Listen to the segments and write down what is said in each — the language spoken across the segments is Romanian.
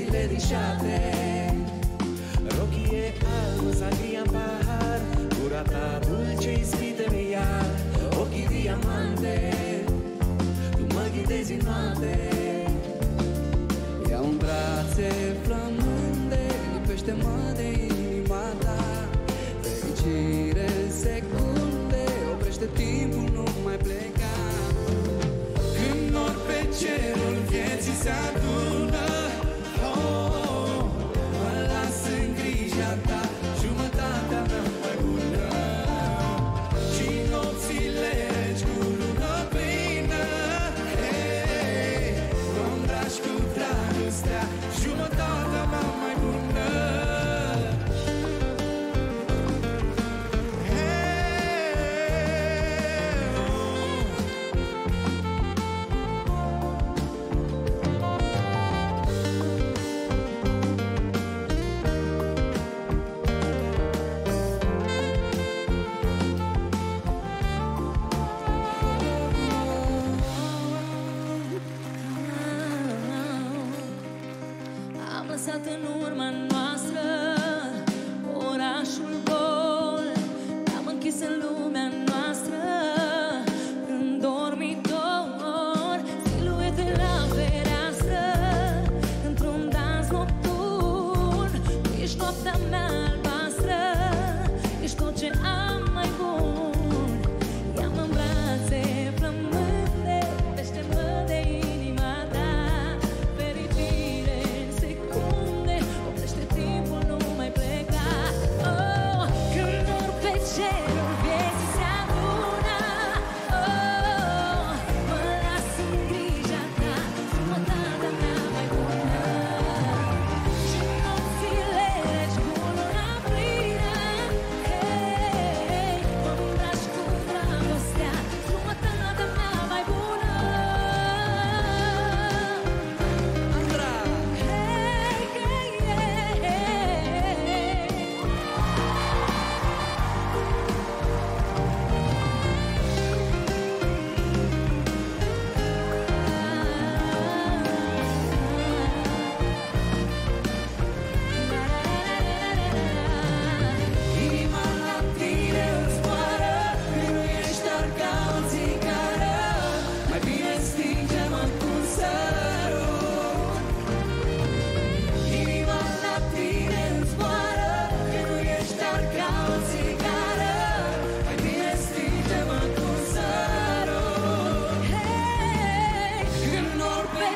nopțile rișate Rochie albă, sangria în pahar Gura ta dulce, ispite-mi iar. Ochii diamante Tu mă ghidezi în noapte. Ia-o în brațe flămânde Lipește-mă de inima ta. Fericire în secunde Oprește timpul, nu mai pleca. Când nor pe cerul vieții se lăsat în urma noastră orașul gol Am închis în lumea change.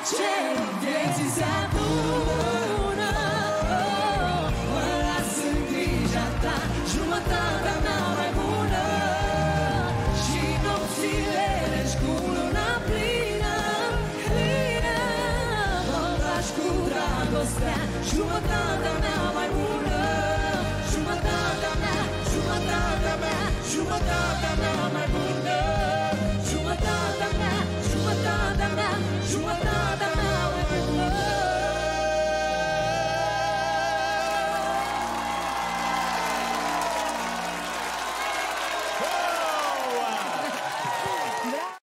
Nor pe cer vieții se adună oh, Mă las în grija ta Jumătatea mea mai bună. Și nopțile reci cu luna plină Plină. Mă lași cu dragostea Jumătatea mea mai bună. Jumătatea mea, jumătatea mea Jumătatea mea mai bună. Jumătatea mea, jumătatea mea Jumătatea